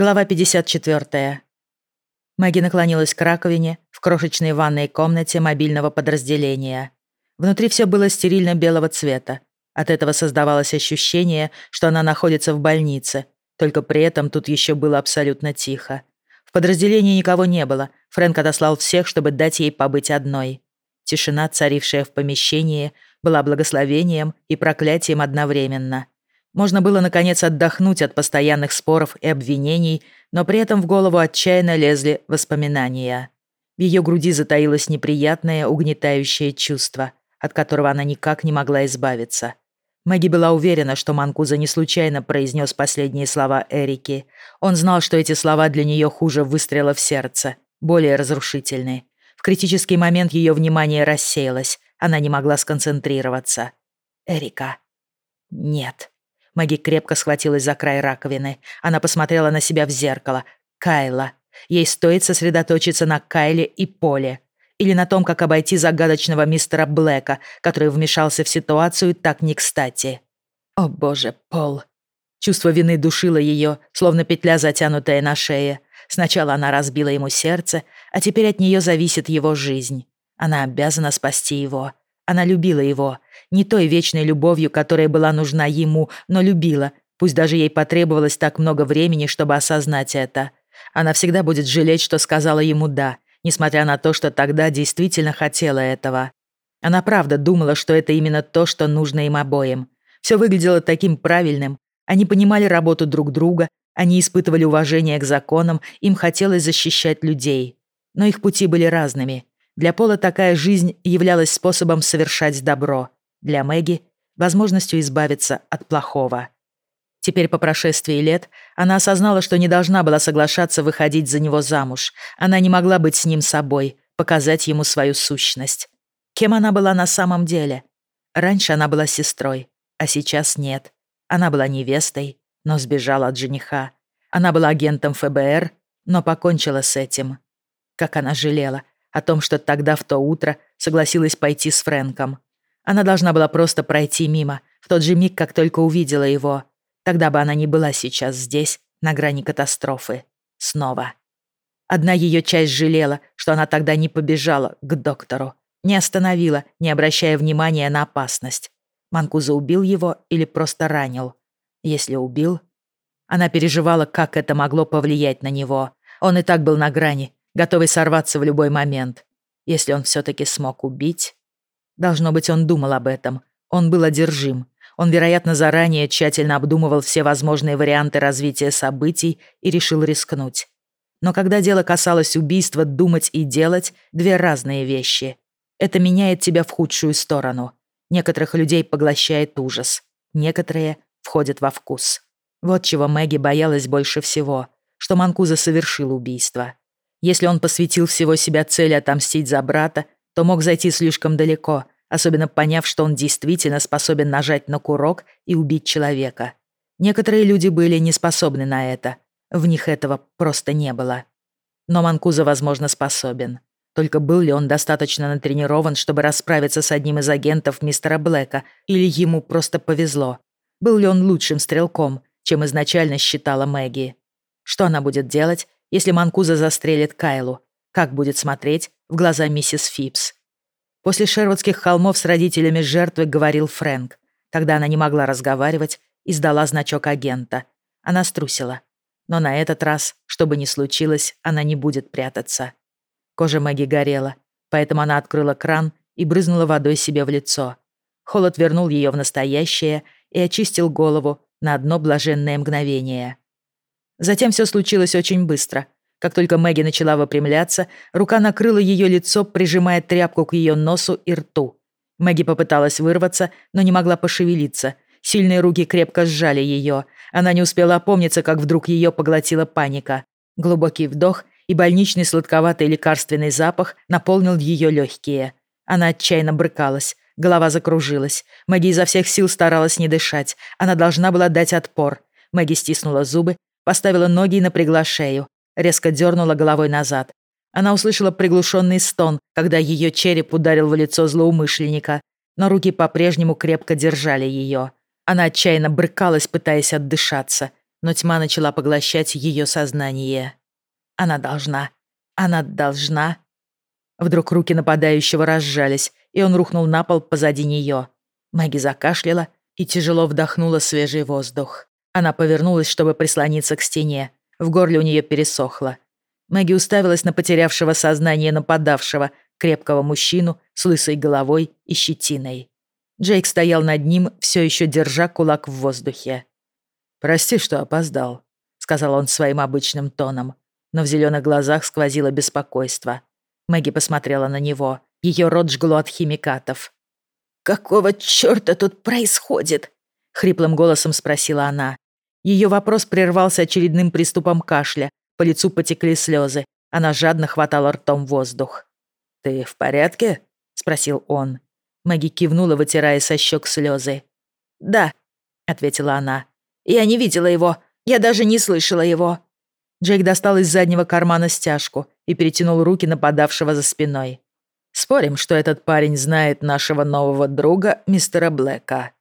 Глава 54. Мэгги наклонилась к раковине в крошечной ванной комнате мобильного подразделения. Внутри все было стерильно-белого цвета. От этого создавалось ощущение, что она находится в больнице, только при этом тут еще было абсолютно тихо. В подразделении никого не было, Фрэнк отослал всех, чтобы дать ей побыть одной. Тишина, царившая в помещении, была благословением и проклятием одновременно. Можно было, наконец, отдохнуть от постоянных споров и обвинений, но при этом в голову отчаянно лезли воспоминания. В ее груди затаилось неприятное, угнетающее чувство, от которого она никак не могла избавиться. Мэгги была уверена, что Манкуза не случайно произнес последние слова Эрики. Он знал, что эти слова для нее хуже выстрела в сердце, более разрушительные. В критический момент ее внимание рассеялось, она не могла сконцентрироваться. «Эрика». «Нет». Маги крепко схватилась за край раковины. Она посмотрела на себя в зеркало. Кайла. Ей стоит сосредоточиться на Кайле и Поле. Или на том, как обойти загадочного мистера Блэка, который вмешался в ситуацию так не кстати. О боже, Пол. Чувство вины душило ее, словно петля, затянутая на шее. Сначала она разбила ему сердце, а теперь от нее зависит его жизнь. Она обязана спасти его. Она любила его. Не той вечной любовью, которая была нужна ему, но любила, пусть даже ей потребовалось так много времени, чтобы осознать это. Она всегда будет жалеть, что сказала ему «да», несмотря на то, что тогда действительно хотела этого. Она правда думала, что это именно то, что нужно им обоим. Все выглядело таким правильным. Они понимали работу друг друга, они испытывали уважение к законам, им хотелось защищать людей. Но их пути были разными. Для Пола такая жизнь являлась способом совершать добро. Для Мэгги — возможностью избавиться от плохого. Теперь, по прошествии лет, она осознала, что не должна была соглашаться выходить за него замуж. Она не могла быть с ним собой, показать ему свою сущность. Кем она была на самом деле? Раньше она была сестрой, а сейчас нет. Она была невестой, но сбежала от жениха. Она была агентом ФБР, но покончила с этим. Как она жалела о том, что тогда в то утро согласилась пойти с Фрэнком. Она должна была просто пройти мимо, в тот же миг, как только увидела его. Тогда бы она не была сейчас здесь, на грани катастрофы. Снова. Одна ее часть жалела, что она тогда не побежала к доктору, не остановила, не обращая внимания на опасность. Манкуза убил его или просто ранил. Если убил... Она переживала, как это могло повлиять на него. Он и так был на грани, готовый сорваться в любой момент. Если он все-таки смог убить... Должно быть, он думал об этом. Он был одержим. Он, вероятно, заранее тщательно обдумывал все возможные варианты развития событий и решил рискнуть. Но когда дело касалось убийства, думать и делать — две разные вещи. Это меняет тебя в худшую сторону. Некоторых людей поглощает ужас. Некоторые входят во вкус. Вот чего Мэгги боялась больше всего, что Манкуза совершил убийство. Если он посвятил всего себя цели отомстить за брата, то мог зайти слишком далеко, особенно поняв, что он действительно способен нажать на курок и убить человека. Некоторые люди были не способны на это. В них этого просто не было. Но Манкуза, возможно, способен. Только был ли он достаточно натренирован, чтобы расправиться с одним из агентов мистера Блэка, или ему просто повезло? Был ли он лучшим стрелком, чем изначально считала Мэгги? Что она будет делать, если Манкуза застрелит Кайлу? Как будет смотреть в глаза миссис Фипс? После Шервудских холмов с родителями жертвы говорил Фрэнк. Тогда она не могла разговаривать и сдала значок агента. Она струсила. Но на этот раз, что бы ни случилось, она не будет прятаться. Кожа Мэгги горела, поэтому она открыла кран и брызнула водой себе в лицо. Холод вернул ее в настоящее и очистил голову на одно блаженное мгновение. Затем все случилось очень быстро. Как только Мэгги начала выпрямляться, рука накрыла ее лицо, прижимая тряпку к ее носу и рту. Мэгги попыталась вырваться, но не могла пошевелиться. Сильные руки крепко сжали ее. Она не успела опомниться, как вдруг ее поглотила паника. Глубокий вдох и больничный сладковатый лекарственный запах наполнил ее легкие. Она отчаянно брыкалась. Голова закружилась. Мэгги изо всех сил старалась не дышать. Она должна была дать отпор. Мэгги стиснула зубы, поставила ноги и напрягла шею. Резко дернула головой назад. Она услышала приглушенный стон, когда ее череп ударил в лицо злоумышленника, но руки по-прежнему крепко держали ее. Она отчаянно брыкалась, пытаясь отдышаться. но тьма начала поглощать ее сознание. Она должна. Она должна. Вдруг руки нападающего разжались, и он рухнул на пол позади нее. Мэгги закашляла и тяжело вдохнула свежий воздух. Она повернулась, чтобы прислониться к стене. В горле у нее пересохло. Мэгги уставилась на потерявшего сознание нападавшего, крепкого мужчину с лысой головой и щетиной. Джейк стоял над ним, все еще держа кулак в воздухе. «Прости, что опоздал», — сказал он своим обычным тоном, но в зеленых глазах сквозило беспокойство. Мэгги посмотрела на него. Ее рот жгло от химикатов. «Какого чёрта тут происходит?» — хриплым голосом спросила она. Ее вопрос прервался очередным приступом кашля. По лицу потекли слезы. Она жадно хватала ртом воздух. «Ты в порядке?» — спросил он. Мэгги кивнула, вытирая со щек слезы. «Да», — ответила она. «Я не видела его. Я даже не слышала его». Джейк достал из заднего кармана стяжку и перетянул руки нападавшего за спиной. «Спорим, что этот парень знает нашего нового друга, мистера Блэка».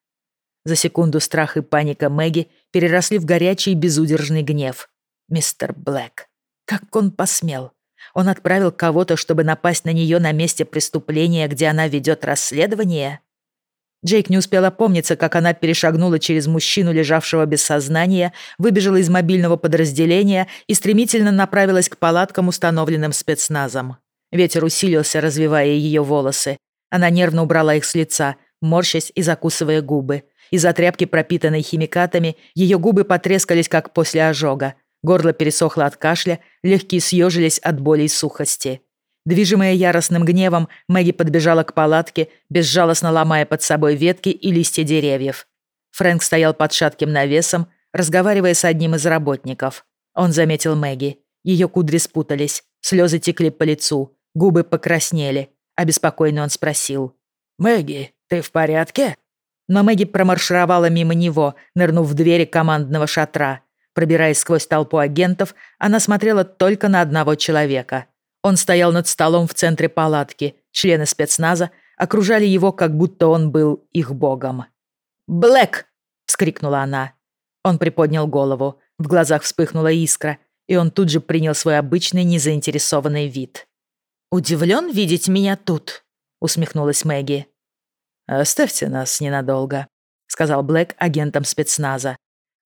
За секунду страх и паника Мэгги переросли в горячий безудержный гнев. «Мистер Блэк. Как он посмел?» Он отправил кого-то, чтобы напасть на нее на месте преступления, где она ведет расследование? Джейк не успел опомниться, как она перешагнула через мужчину, лежавшего без сознания, выбежала из мобильного подразделения и стремительно направилась к палаткам, установленным спецназом. Ветер усилился, развивая ее волосы. Она нервно убрала их с лица, морщась и закусывая губы. Из-за тряпки, пропитанной химикатами, ее губы потрескались, как после ожога. Горло пересохло от кашля, легкие съежились от боли и сухости. Движимая яростным гневом, Мэгги подбежала к палатке, безжалостно ломая под собой ветки и листья деревьев. Фрэнк стоял под шатким навесом, разговаривая с одним из работников. Он заметил Мэгги. Ее кудри спутались, слезы текли по лицу, губы покраснели. Обеспокоенно он спросил. «Мэгги, ты в порядке?» Но Мэгги промаршировала мимо него, нырнув в двери командного шатра. Пробираясь сквозь толпу агентов, она смотрела только на одного человека. Он стоял над столом в центре палатки. Члены спецназа окружали его, как будто он был их богом. «Блэк!» — вскрикнула она. Он приподнял голову, в глазах вспыхнула искра, и он тут же принял свой обычный незаинтересованный вид. «Удивлен видеть меня тут?» — усмехнулась Мэгги. «Оставьте нас ненадолго», — сказал Блэк агентам спецназа.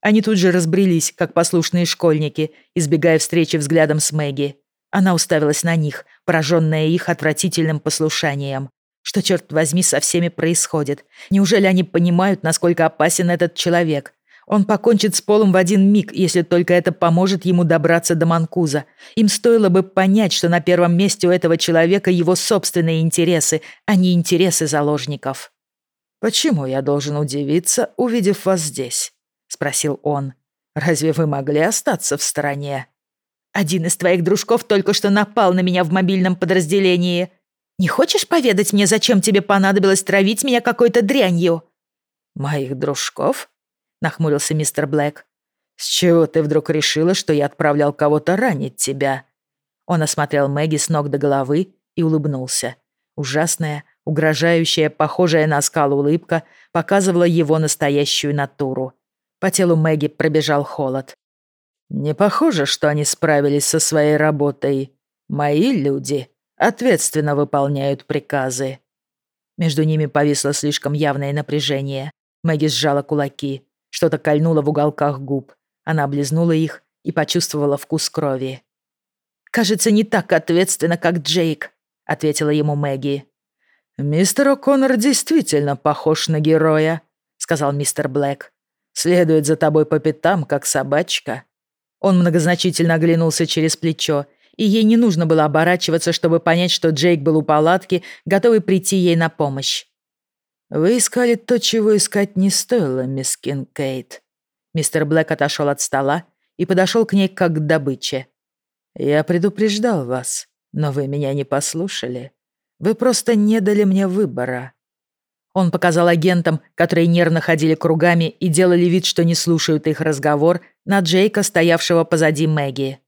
Они тут же разбрелись, как послушные школьники, избегая встречи взглядом с Мэгги. Она уставилась на них, пораженная их отвратительным послушанием. Что, черт возьми, со всеми происходит? Неужели они понимают, насколько опасен этот человек? Он покончит с Полом в один миг, если только это поможет ему добраться до Манкуза. Им стоило бы понять, что на первом месте у этого человека его собственные интересы, а не интересы заложников. «Почему я должен удивиться, увидев вас здесь?» спросил он. «Разве вы могли остаться в стороне?» «Один из твоих дружков только что напал на меня в мобильном подразделении. Не хочешь поведать мне, зачем тебе понадобилось травить меня какой-то дрянью?» «Моих дружков?» — нахмурился мистер Блэк. «С чего ты вдруг решила, что я отправлял кого-то ранить тебя?» Он осмотрел Мэгги с ног до головы и улыбнулся. Ужасная, угрожающая, похожая на скалу улыбка показывала его настоящую натуру. По телу Мэгги пробежал холод. «Не похоже, что они справились со своей работой. Мои люди ответственно выполняют приказы». Между ними повисло слишком явное напряжение. Мэгги сжала кулаки. Что-то кольнуло в уголках губ. Она облизнула их и почувствовала вкус крови. «Кажется, не так ответственно, как Джейк», — ответила ему Мэгги. «Мистер О'Коннор действительно похож на героя», — сказал мистер Блэк. Следует за тобой по пятам, как собачка». Он многозначительно оглянулся через плечо, и ей не нужно было оборачиваться, чтобы понять, что Джейк был у палатки, готовый прийти ей на помощь. «Вы искали то, чего искать не стоило, мисс Кинкейт». Мистер Блэк отошел от стола и подошел к ней как к добыче. «Я предупреждал вас, но вы меня не послушали. Вы просто не дали мне выбора. Он показал агентам, которые нервно ходили кругами и делали вид, что не слушают их разговор, на Джейка, стоявшего позади Мэгги.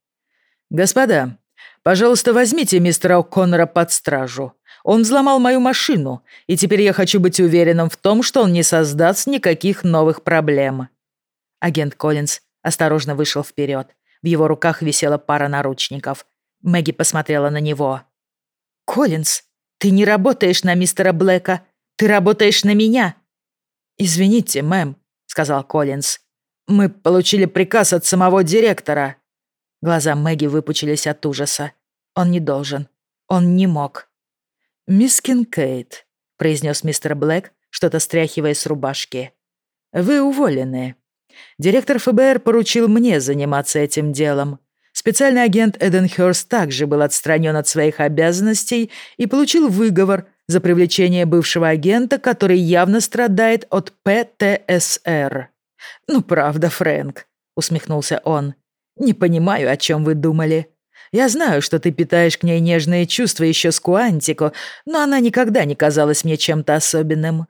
«Господа, пожалуйста, возьмите мистера О'Коннора под стражу. Он взломал мою машину, и теперь я хочу быть уверенным в том, что он не создаст никаких новых проблем». Агент Коллинз осторожно вышел вперед. В его руках висела пара наручников. Мэгги посмотрела на него. «Коллинз, ты не работаешь на мистера Блэка. Ты работаешь на меня». «Извините, мэм», — сказал Коллинз. «Мы получили приказ от самого директора». Глаза Мэгги выпучились от ужаса. Он не должен. Он не мог. «Мисс Кинкейт», — произнес мистер Блэк, что-то стряхивая с рубашки. «Вы уволены. Директор ФБР поручил мне заниматься этим делом. Специальный агент Эден Хёрст также был отстранен от своих обязанностей и получил выговор за привлечение бывшего агента, который явно страдает от ПТСР. «Ну, правда, Фрэнк», — усмехнулся он. «Не понимаю, о чем вы думали. Я знаю, что ты питаешь к ней нежные чувства еще с Куантико, но она никогда не казалась мне чем-то особенным».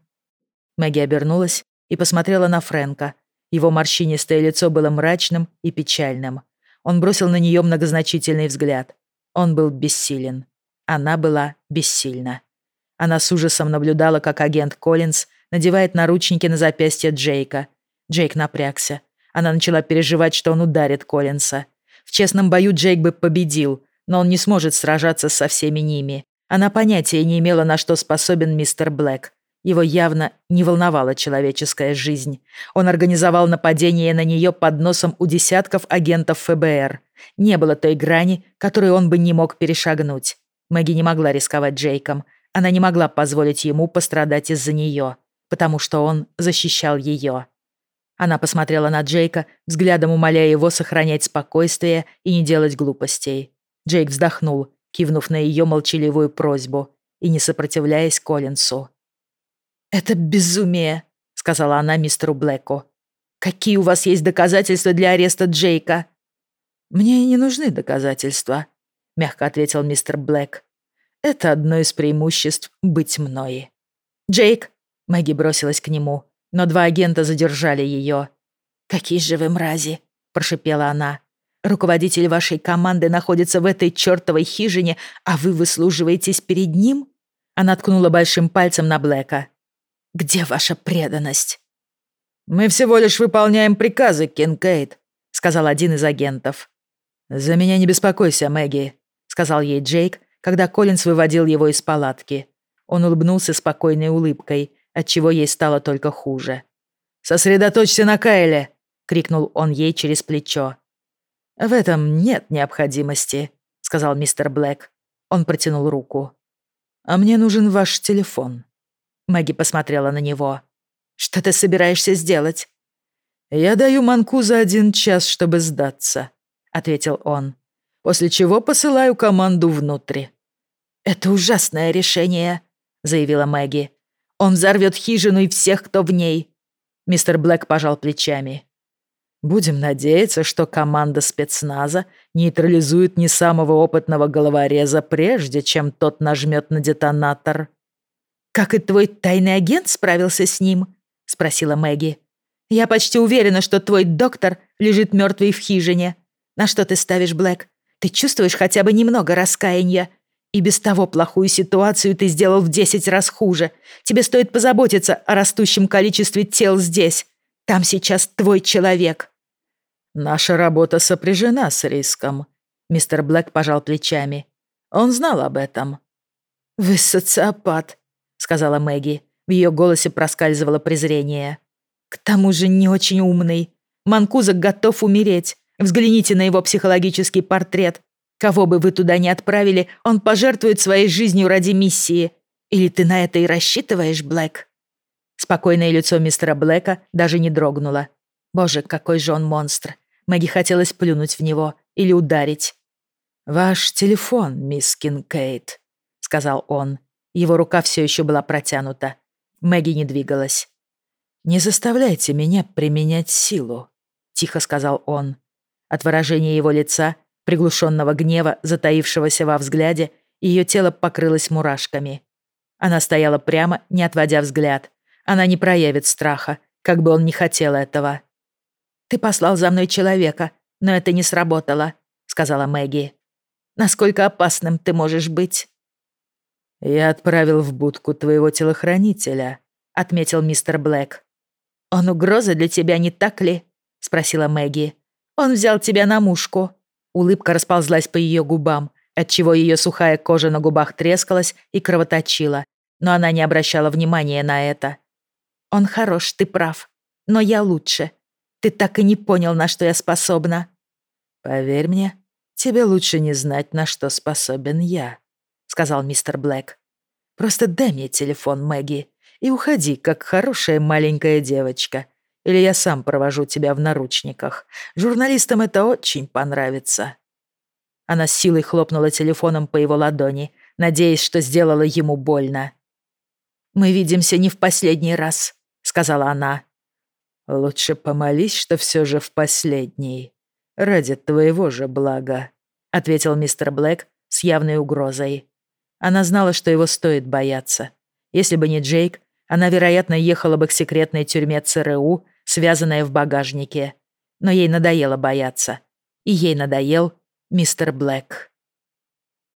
Мэгги обернулась и посмотрела на Фрэнка. Его морщинистое лицо было мрачным и печальным. Он бросил на нее многозначительный взгляд. Он был бессилен. Она была бессильна. Она с ужасом наблюдала, как агент Коллинз надевает наручники на запястье Джейка. Джейк напрягся. Она начала переживать, что он ударит Коллинса. В честном бою Джейк бы победил, но он не сможет сражаться со всеми ними. Она понятия не имела, на что способен мистер Блэк. Его явно не волновала человеческая жизнь. Он организовал нападение на нее под носом у десятков агентов ФБР. Не было той грани, которую он бы не мог перешагнуть. Мэгги не могла рисковать Джейком. Она не могла позволить ему пострадать из-за нее, потому что он защищал ее. Она посмотрела на Джейка, взглядом умоляя его сохранять спокойствие и не делать глупостей. Джейк вздохнул, кивнув на ее молчаливую просьбу и не сопротивляясь Коллинсу. «Это безумие», — сказала она мистеру Блэку. «Какие у вас есть доказательства для ареста Джейка?» «Мне не нужны доказательства», — мягко ответил мистер Блэк. «Это одно из преимуществ быть мной». «Джейк!» — Мэгги бросилась к нему, но два агента задержали ее. «Какие же вы мрази!» — прошипела она. «Руководитель вашей команды находится в этой чертовой хижине, а вы выслуживаетесь перед ним?» Она ткнула большим пальцем на Блэка. Где ваша преданность?» «Мы всего лишь выполняем приказы, Кинкейд», — сказал один из агентов. «За меня не беспокойся, Мэгги», — сказал ей Джейк, когда Коллинз выводил его из палатки. Он улыбнулся спокойной улыбкой, отчего ей стало только хуже. «Сосредоточься на Кайле!» — крикнул он ей через плечо. «В этом нет необходимости», — сказал мистер Блэк. Он протянул руку. «А мне нужен ваш телефон». Мэгги посмотрела на него. «Что ты собираешься сделать?» «Я даю Манку за один час, чтобы сдаться», — ответил он. «После чего посылаю команду внутрь». «Это ужасное решение», — заявила Мэгги. «Он взорвет хижину и всех, кто в ней». Мистер Блэк пожал плечами. «Будем надеяться, что команда спецназа нейтрализует не самого опытного головореза прежде, чем тот нажмет на детонатор». «Как и твой тайный агент справился с ним?» — спросила Мэгги. «Я почти уверена, что твой доктор лежит мертвый в хижине. На что ты ставишь, Блэк? Ты чувствуешь хотя бы немного раскаяния? И без того плохую ситуацию ты сделал в десять раз хуже. Тебе стоит позаботиться о растущем количестве тел здесь. Там сейчас твой человек». «Наша работа сопряжена с риском», — мистер Блэк пожал плечами. «Он знал об этом». «Вы социопат», — сказала Мэгги. В ее голосе проскальзывало презрение. «К тому же не очень умный. Манкуза готов умереть. Взгляните на его психологический портрет. Кого бы вы туда ни отправили, он пожертвует своей жизнью ради миссии. Или ты на это и рассчитываешь, Блэк?» Спокойное лицо мистера Блэка даже не дрогнуло. Боже, какой же он монстр. Мэгги хотелось плюнуть в него или ударить. «Ваш телефон, мисс Кинкейт», — сказал он. Его рука все еще была протянута. Мэгги не двигалась. «Не заставляйте меня применять силу», — тихо сказал он. От выражения его лица, приглушенного гнева, затаившегося во взгляде, ее тело покрылось мурашками. Она стояла прямо, не отводя взгляд. Она не проявит страха, как бы он ни хотел этого. «Ты послал за мной человека, но это не сработало», — сказала Мэгги. «Насколько опасным ты можешь быть?» «Я отправил в будку твоего телохранителя», — отметил мистер Блэк. «Он угроза для тебя, не так ли?» — спросила Мэгги. Он взял тебя на мушку». Улыбка расползлась по ее губам, отчего ее сухая кожа на губах трескалась и кровоточила, но она не обращала внимания на это. «Он хорош, ты прав. Но я лучше. Ты так и не понял, на что я способна». «Поверь мне, тебе лучше не знать, на что способен я», — сказал мистер Блэк. «Просто дай мне телефон, Мэгги, и уходи, как хорошая маленькая девочка, или я сам провожу тебя в наручниках. Журналистам это очень понравится». Она силой хлопнула телефоном по его ладони, надеясь, что сделала ему больно. «Мы видимся не в последний раз», — сказала она. «Лучше помолись, что все же в последний. Ради твоего же блага», — ответил мистер Блэк с явной угрозой. Она знала, что его стоит бояться. Если бы не Джейк, она, вероятно, ехала бы к секретной тюрьме ЦРУ связанная в багажнике. Но ей надоело бояться. И ей надоел мистер Блэк.